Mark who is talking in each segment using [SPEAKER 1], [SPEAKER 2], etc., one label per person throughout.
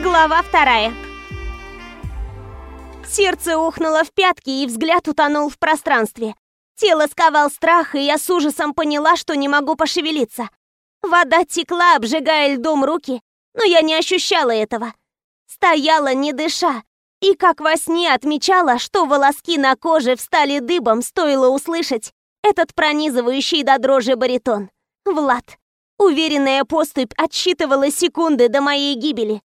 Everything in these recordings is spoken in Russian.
[SPEAKER 1] Глава вторая. Сердце ухнуло в пятки, и взгляд утонул в пространстве. Тело сковал страх, и я с ужасом поняла, что не могу пошевелиться. Вода текла, обжигая льдом руки, но я не ощущала этого. Стояла, не дыша, и как во сне отмечала, что волоски на коже встали дыбом, стоило услышать этот пронизывающий до дрожи баритон. Влад. Уверенная поступь отсчитывала секунды до моей гибели.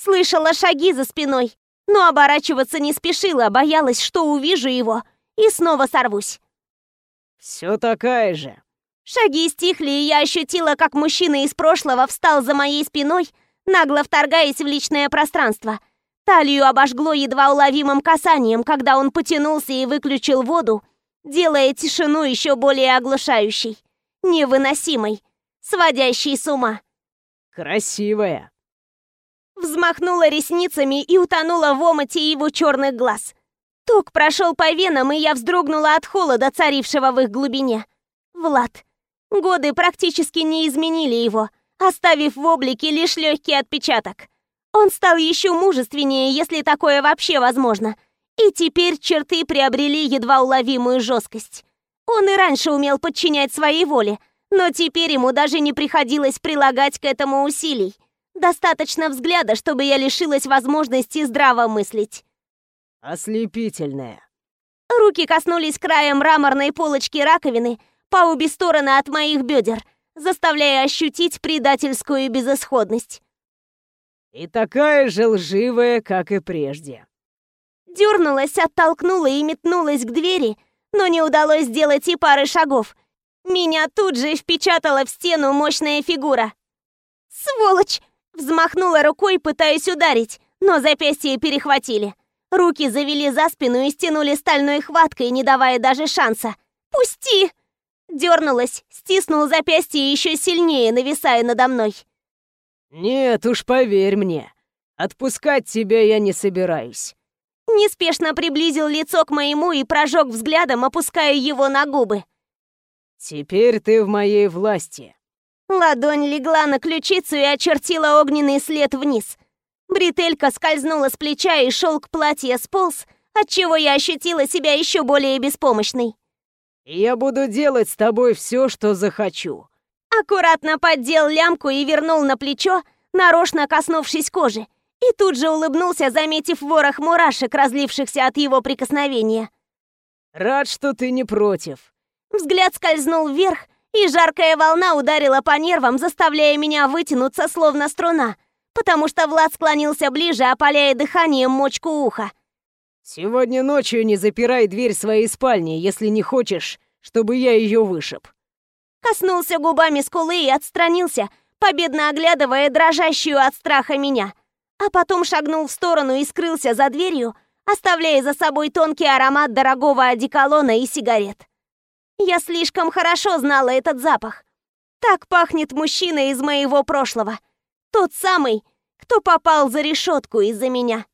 [SPEAKER 1] Слышала шаги за спиной, но оборачиваться не спешила, боялась, что увижу его и снова сорвусь.
[SPEAKER 2] «Все такая же».
[SPEAKER 1] Шаги стихли, и я ощутила, как мужчина из прошлого встал за моей спиной, нагло вторгаясь в личное пространство. Талию обожгло едва уловимым касанием, когда он потянулся и выключил воду, делая тишину еще более оглушающей, невыносимой, сводящей с ума.
[SPEAKER 2] «Красивая»,
[SPEAKER 1] Взмахнула ресницами и утонула в омуте его черных глаз. Ток прошел по венам, и я вздрогнула от холода, царившего в их глубине. Влад. Годы практически не изменили его, оставив в облике лишь легкий отпечаток. Он стал еще мужественнее, если такое вообще возможно. И теперь черты приобрели едва уловимую жесткость. Он и раньше умел подчинять своей воле, но теперь ему даже не приходилось прилагать к этому усилий. Достаточно взгляда, чтобы я лишилась возможности здраво мыслить.
[SPEAKER 2] Ослепительная.
[SPEAKER 1] Руки коснулись края мраморной полочки раковины по обе стороны от моих бедер, заставляя ощутить предательскую безысходность.
[SPEAKER 2] И такая же лживая, как и прежде.
[SPEAKER 1] Дернулась, оттолкнула и метнулась к двери, но не удалось сделать и пары шагов. Меня тут же впечатала в стену мощная фигура. «Сволочь!» Взмахнула рукой, пытаясь ударить, но запястье перехватили. Руки завели за спину и стянули стальной хваткой, не давая даже шанса. «Пусти!» Дернулась, стиснул запястье еще сильнее, нависая надо мной.
[SPEAKER 2] «Нет уж, поверь мне, отпускать тебя я не собираюсь».
[SPEAKER 1] Неспешно приблизил лицо к моему и прожег взглядом, опуская его на губы.
[SPEAKER 2] «Теперь ты в моей власти.
[SPEAKER 1] Ладонь легла на ключицу и очертила огненный след вниз. Бретелька скользнула с плеча, и шелк платья сполз, отчего я ощутила себя еще более беспомощной.
[SPEAKER 2] «Я буду делать с тобой все, что захочу».
[SPEAKER 1] Аккуратно поддел лямку и вернул на плечо, нарочно коснувшись кожи, и тут же улыбнулся, заметив ворох мурашек, разлившихся от его прикосновения.
[SPEAKER 2] «Рад, что ты не против».
[SPEAKER 1] Взгляд скользнул вверх, и жаркая волна ударила по нервам, заставляя меня вытянуться, словно струна, потому что Влад склонился ближе, опаляя дыханием мочку уха.
[SPEAKER 2] «Сегодня ночью не запирай дверь своей спальни, если не хочешь, чтобы я ее вышиб».
[SPEAKER 1] Коснулся губами скулы и отстранился, победно оглядывая дрожащую от страха меня, а потом шагнул в сторону и скрылся за дверью, оставляя за собой тонкий аромат дорогого одеколона и сигарет. Я слишком хорошо знала этот запах. Так пахнет мужчина из моего прошлого. Тот самый, кто попал за решетку из-за меня.